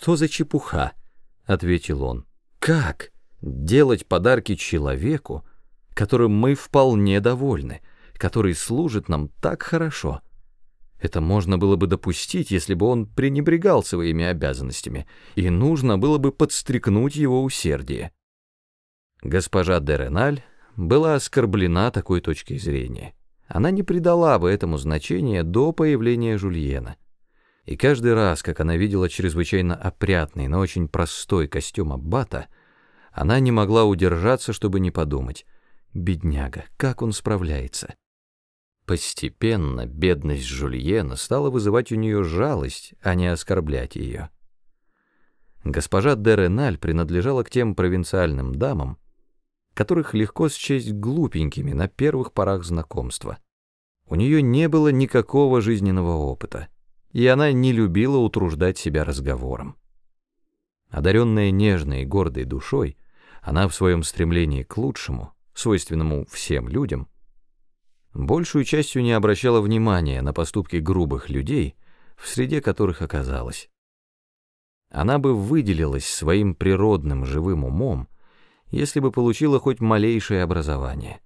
что за чепуха?» — ответил он. «Как делать подарки человеку, которым мы вполне довольны, который служит нам так хорошо?» Это можно было бы допустить, если бы он пренебрегал своими обязанностями, и нужно было бы подстрекнуть его усердие. Госпожа Дереналь была оскорблена такой точкой зрения. Она не придала бы этому значения до появления Жульена. И каждый раз, как она видела чрезвычайно опрятный, но очень простой костюм аббата, она не могла удержаться, чтобы не подумать. Бедняга, как он справляется? Постепенно бедность Жульена стала вызывать у нее жалость, а не оскорблять ее. Госпожа де Реналь принадлежала к тем провинциальным дамам, которых легко счесть глупенькими на первых порах знакомства. У нее не было никакого жизненного опыта, и она не любила утруждать себя разговором. Одаренная нежной и гордой душой, она в своем стремлении к лучшему, свойственному всем людям, большую частью не обращала внимания на поступки грубых людей, в среде которых оказалась. Она бы выделилась своим природным живым умом, если бы получила хоть малейшее образование.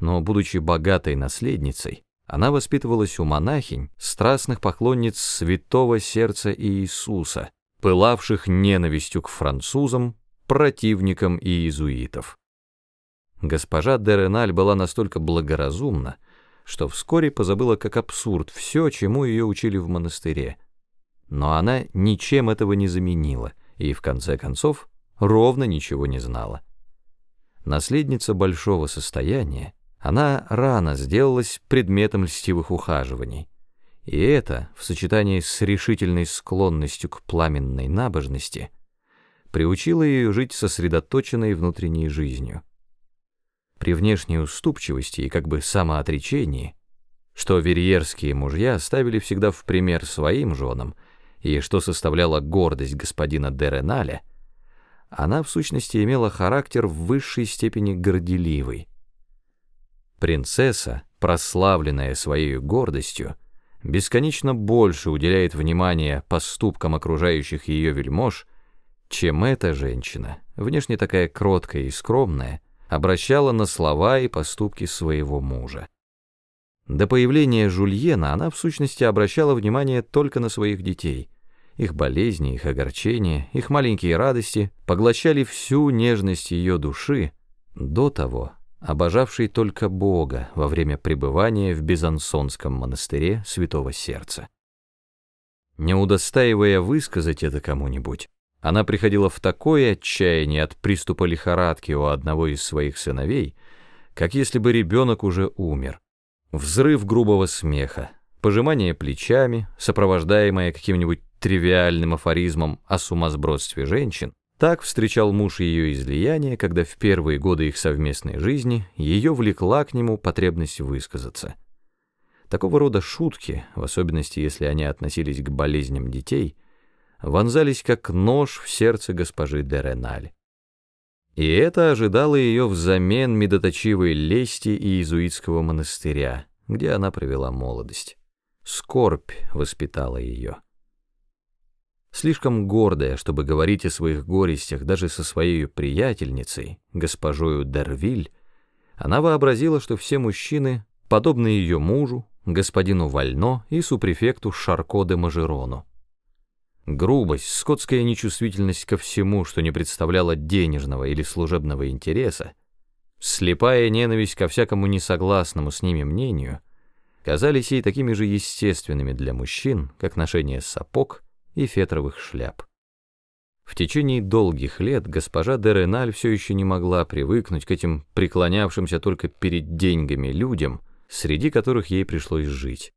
Но, будучи богатой наследницей, она воспитывалась у монахинь, страстных поклонниц святого сердца Иисуса, пылавших ненавистью к французам, противникам иезуитов. Госпожа Дереналь была настолько благоразумна, что вскоре позабыла как абсурд все, чему ее учили в монастыре. Но она ничем этого не заменила и, в конце концов, ровно ничего не знала. Наследница большого состояния, она рано сделалась предметом льстивых ухаживаний. И это, в сочетании с решительной склонностью к пламенной набожности, приучило ее жить сосредоточенной внутренней жизнью при внешней уступчивости и как бы самоотречении, что верьерские мужья ставили всегда в пример своим женам, и что составляло гордость господина Дереналя, она в сущности имела характер в высшей степени горделивый. Принцесса, прославленная своей гордостью, бесконечно больше уделяет внимания поступкам окружающих ее вельмож, чем эта женщина, внешне такая кроткая и скромная, обращала на слова и поступки своего мужа. До появления Жульена она в сущности обращала внимание только на своих детей. Их болезни, их огорчения, их маленькие радости поглощали всю нежность ее души, до того обожавшей только Бога во время пребывания в Безансонском монастыре Святого Сердца. Не удостаивая высказать это кому-нибудь, она приходила в такое отчаяние от приступа лихорадки у одного из своих сыновей, как если бы ребенок уже умер. Взрыв грубого смеха, пожимание плечами, сопровождаемое каким-нибудь тривиальным афоризмом о сумасбродстве женщин, так встречал муж ее излияние, когда в первые годы их совместной жизни ее влекла к нему потребность высказаться. Такого рода шутки, в особенности если они относились к болезням детей, вонзались как нож в сердце госпожи де Реналь. И это ожидало ее взамен медоточивой лести и иезуитского монастыря, где она провела молодость. Скорбь воспитала ее. Слишком гордая, чтобы говорить о своих горестях даже со своей приятельницей, госпожою Дервиль, она вообразила, что все мужчины подобны ее мужу, господину Вально и супрефекту Шарко де Мажерону. Грубость, скотская нечувствительность ко всему, что не представляло денежного или служебного интереса, слепая ненависть ко всякому несогласному с ними мнению, казались ей такими же естественными для мужчин, как ношение сапог и фетровых шляп. В течение долгих лет госпожа де Реналь все еще не могла привыкнуть к этим преклонявшимся только перед деньгами людям, среди которых ей пришлось жить.